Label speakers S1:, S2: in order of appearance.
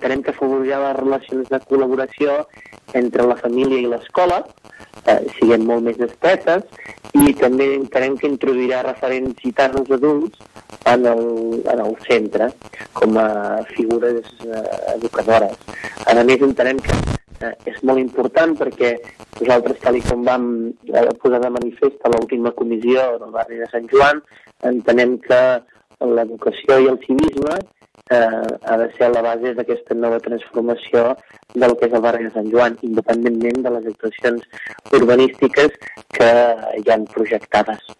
S1: entenem que afavorirà les relacions de col·laboració entre la família i l'escola, eh, siguem molt més estretes, i també entenem que introduirà referents gitanos adults en el, en el centre com a figures eh, educadores. A més, entenem que eh, és molt important perquè nosaltres, tal com vam eh, posar de manifest a l'última comissió del barri de Sant Joan, entenem que l'educació i el civisme eh, ha de ser a la base d'aquesta nova transformació del que és el barri de Sant Joan, independentment de les actuacions urbanístiques que hi han projectades.